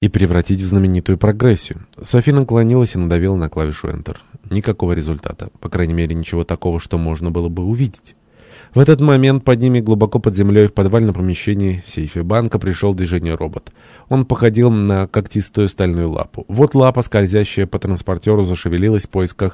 и превратить в знаменитую прогрессию. Софи наклонилась и надавила на клавишу Enter. Никакого результата. По крайней мере, ничего такого, что можно было бы увидеть. В этот момент под ними, глубоко под землей, в подвальном помещении сейфе банка пришел в движение робот. Он походил на когтистую стальную лапу. Вот лапа, скользящая по транспортеру, зашевелилась в поисках